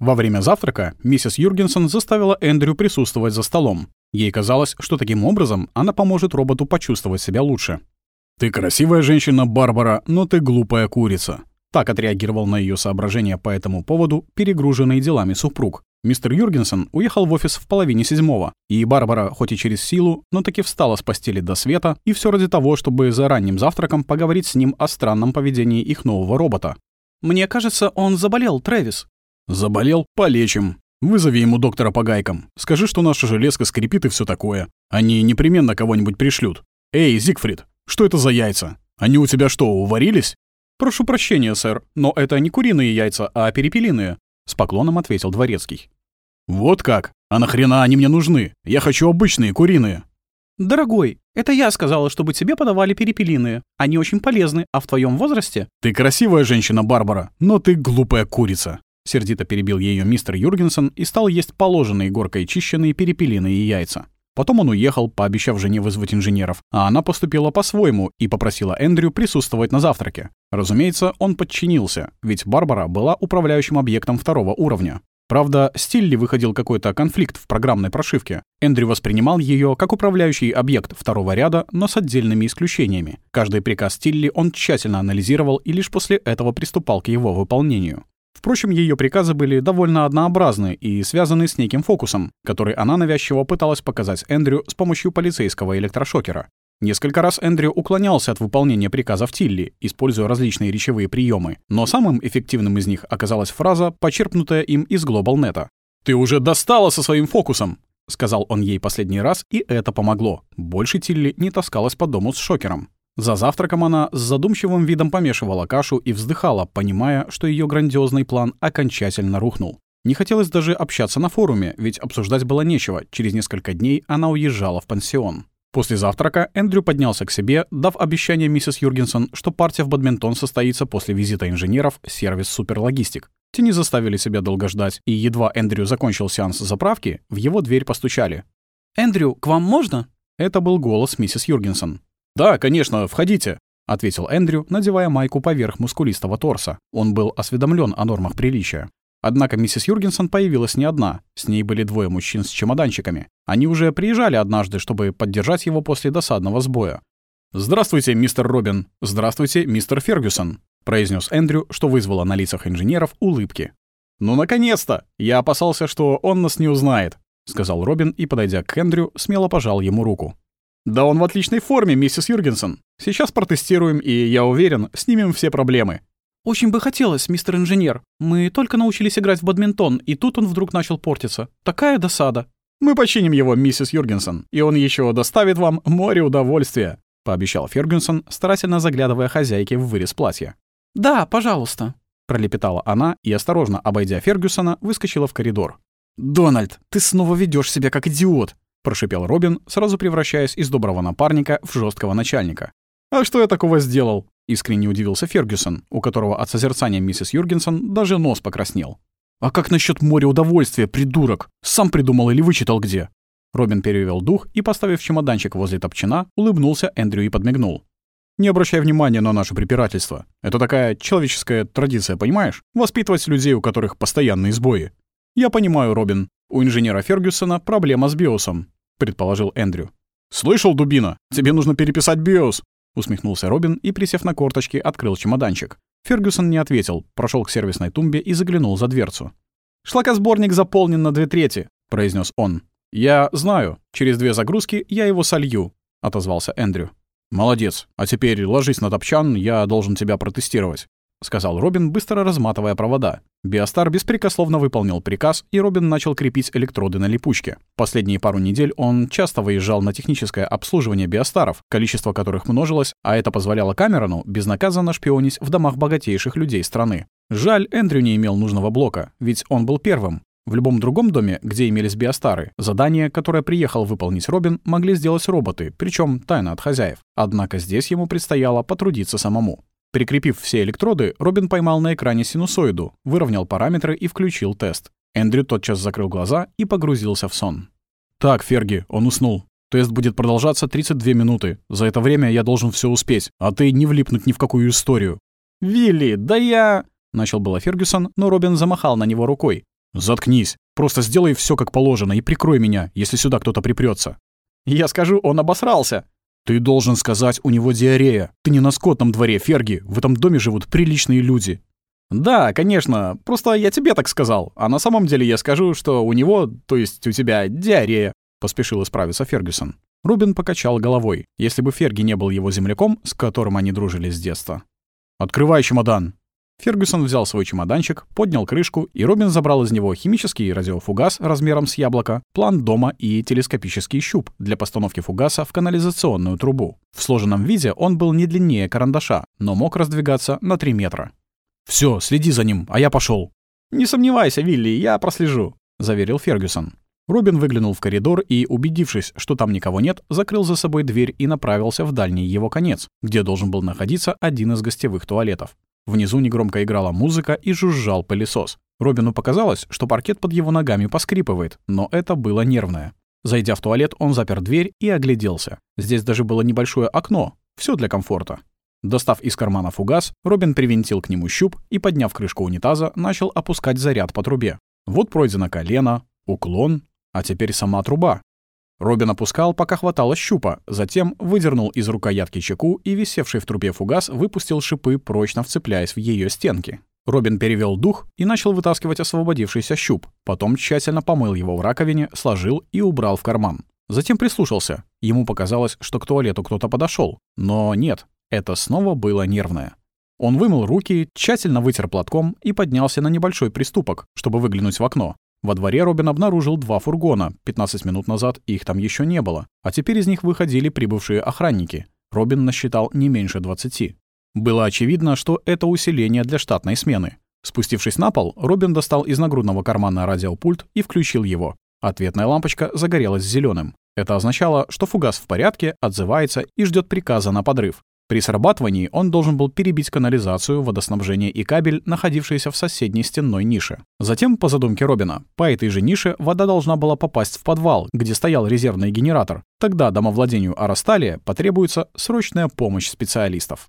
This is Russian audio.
Во время завтрака миссис Юргенсон заставила Эндрю присутствовать за столом. Ей казалось, что таким образом она поможет роботу почувствовать себя лучше. «Ты красивая женщина, Барбара, но ты глупая курица». Так отреагировал на ее соображения по этому поводу перегруженный делами супруг. Мистер Юргенсон уехал в офис в половине седьмого, и Барбара, хоть и через силу, но таки встала с постели до света, и все ради того, чтобы за ранним завтраком поговорить с ним о странном поведении их нового робота. «Мне кажется, он заболел, Трэвис». «Заболел? Полечим. Вызови ему доктора по гайкам. Скажи, что наша железка скрипит и все такое. Они непременно кого-нибудь пришлют. Эй, Зигфрид, что это за яйца? Они у тебя что, уварились?» «Прошу прощения, сэр, но это не куриные яйца, а перепелиные», — с поклоном ответил дворецкий. «Вот как? А нахрена они мне нужны? Я хочу обычные куриные». «Дорогой, это я сказала, чтобы тебе подавали перепелиные. Они очень полезны, а в твоем возрасте...» «Ты красивая женщина, Барбара, но ты глупая курица». Сердито перебил ее мистер Юргенсон и стал есть положенные горкой чищенные перепелиные яйца. Потом он уехал, пообещав жене вызвать инженеров, а она поступила по-своему и попросила Эндрю присутствовать на завтраке. Разумеется, он подчинился, ведь Барбара была управляющим объектом второго уровня. Правда, с Тилли выходил какой-то конфликт в программной прошивке. Эндрю воспринимал ее как управляющий объект второго ряда, но с отдельными исключениями. Каждый приказ Тилли он тщательно анализировал и лишь после этого приступал к его выполнению. Впрочем, ее приказы были довольно однообразны и связаны с неким фокусом, который она навязчиво пыталась показать Эндрю с помощью полицейского электрошокера. Несколько раз Эндрю уклонялся от выполнения приказов Тилли, используя различные речевые приемы, но самым эффективным из них оказалась фраза, почерпнутая им из GlobalNet. «Ты уже достала со своим фокусом!» — сказал он ей последний раз, и это помогло. Больше Тилли не таскалась по дому с шокером. За завтраком она с задумчивым видом помешивала кашу и вздыхала, понимая, что ее грандиозный план окончательно рухнул. Не хотелось даже общаться на форуме, ведь обсуждать было нечего. Через несколько дней она уезжала в пансион. После завтрака Эндрю поднялся к себе, дав обещание миссис Юргенсон, что партия в бадминтон состоится после визита инженеров сервис «Суперлогистик». Те не заставили себя долго ждать, и едва Эндрю закончил сеанс заправки, в его дверь постучали. «Эндрю, к вам можно?» Это был голос миссис Юргенсон. «Да, конечно, входите», — ответил Эндрю, надевая майку поверх мускулистого торса. Он был осведомлен о нормах приличия. Однако миссис Юргенсон появилась не одна. С ней были двое мужчин с чемоданчиками. Они уже приезжали однажды, чтобы поддержать его после досадного сбоя. «Здравствуйте, мистер Робин. Здравствуйте, мистер Фергюсон», — произнес Эндрю, что вызвало на лицах инженеров улыбки. «Ну, наконец-то! Я опасался, что он нас не узнает», — сказал Робин и, подойдя к Эндрю, смело пожал ему руку. «Да он в отличной форме, миссис Юргенсон. Сейчас протестируем, и, я уверен, снимем все проблемы». «Очень бы хотелось, мистер инженер. Мы только научились играть в бадминтон, и тут он вдруг начал портиться. Такая досада». «Мы починим его, миссис Юргенсон, и он еще доставит вам море удовольствия», — пообещал Фергюсон, старательно заглядывая хозяйке в вырез платья. «Да, пожалуйста», — пролепетала она и, осторожно обойдя Фергюсона, выскочила в коридор. «Дональд, ты снова ведешь себя как идиот», — прошипел Робин, сразу превращаясь из доброго напарника в жесткого начальника. «А что я такого сделал?» — искренне удивился Фергюсон, у которого от созерцания миссис Юргенсон даже нос покраснел. «А как насчет моря удовольствия, придурок? Сам придумал или вычитал где?» Робин перевел дух и, поставив чемоданчик возле топчина, улыбнулся Эндрю и подмигнул. «Не обращай внимания на наше препирательство. Это такая человеческая традиция, понимаешь? Воспитывать людей, у которых постоянные сбои. Я понимаю, Робин, «У инженера Фергюсона проблема с биосом», — предположил Эндрю. «Слышал, дубина? Тебе нужно переписать биос!» — усмехнулся Робин и, присев на корточки, открыл чемоданчик. Фергюсон не ответил, прошел к сервисной тумбе и заглянул за дверцу. «Шлакосборник заполнен на две трети», — произнес он. «Я знаю. Через две загрузки я его солью», — отозвался Эндрю. «Молодец. А теперь ложись на топчан, я должен тебя протестировать». — сказал Робин, быстро разматывая провода. Биостар беспрекословно выполнил приказ, и Робин начал крепить электроды на липучке. Последние пару недель он часто выезжал на техническое обслуживание биостаров, количество которых множилось, а это позволяло Камерону безнаказанно шпионить в домах богатейших людей страны. Жаль, Эндрю не имел нужного блока, ведь он был первым. В любом другом доме, где имелись биостары, задание, которое приехал выполнить Робин, могли сделать роботы, причем тайно от хозяев. Однако здесь ему предстояло потрудиться самому. Прикрепив все электроды, Робин поймал на экране синусоиду, выровнял параметры и включил тест. Эндрю тотчас закрыл глаза и погрузился в сон. «Так, Ферги, он уснул. Тест будет продолжаться 32 минуты. За это время я должен все успеть, а ты не влипнуть ни в какую историю». «Вилли, да я...» — начал было Фергюсон, но Робин замахал на него рукой. Заткнись. Просто сделай все как положено и прикрой меня, если сюда кто-то припрется. Я скажу, он обосрался. Ты должен сказать, у него диарея. Ты не на скотном дворе, Ферги. В этом доме живут приличные люди. Да, конечно. Просто я тебе так сказал. А на самом деле я скажу, что у него, то есть у тебя, диарея. Поспешил исправиться Фергюсон. Рубин покачал головой, если бы Ферги не был его земляком, с которым они дружили с детства. «Открывай чемодан!» Фергюсон взял свой чемоданчик, поднял крышку, и Робин забрал из него химический радиофугас размером с яблоко, план дома и телескопический щуп для постановки фугаса в канализационную трубу. В сложенном виде он был не длиннее карандаша, но мог раздвигаться на 3 метра. Все, следи за ним, а я пошел. «Не сомневайся, Вилли, я прослежу», — заверил Фергюсон. Робин выглянул в коридор и, убедившись, что там никого нет, закрыл за собой дверь и направился в дальний его конец, где должен был находиться один из гостевых туалетов. Внизу негромко играла музыка и жужжал пылесос. Робину показалось, что паркет под его ногами поскрипывает, но это было нервное. Зайдя в туалет, он запер дверь и огляделся. Здесь даже было небольшое окно. Все для комфорта. Достав из кармана фугас, Робин привинтил к нему щуп и, подняв крышку унитаза, начал опускать заряд по трубе. Вот пройдено колено, уклон, а теперь сама труба. Робин опускал, пока хватало щупа, затем выдернул из рукоятки чеку и, висевший в трубе фугас, выпустил шипы, прочно вцепляясь в ее стенки. Робин перевел дух и начал вытаскивать освободившийся щуп, потом тщательно помыл его в раковине, сложил и убрал в карман. Затем прислушался. Ему показалось, что к туалету кто-то подошел, Но нет, это снова было нервное. Он вымыл руки, тщательно вытер платком и поднялся на небольшой приступок, чтобы выглянуть в окно. Во дворе Робин обнаружил два фургона. 15 минут назад их там еще не было. А теперь из них выходили прибывшие охранники. Робин насчитал не меньше 20. Было очевидно, что это усиление для штатной смены. Спустившись на пол, Робин достал из нагрудного кармана радиопульт и включил его. Ответная лампочка загорелась зеленым. Это означало, что фугас в порядке, отзывается и ждет приказа на подрыв. При срабатывании он должен был перебить канализацию, водоснабжение и кабель, находившиеся в соседней стенной нише. Затем, по задумке Робина, по этой же нише вода должна была попасть в подвал, где стоял резервный генератор. Тогда домовладению Арасталия потребуется срочная помощь специалистов.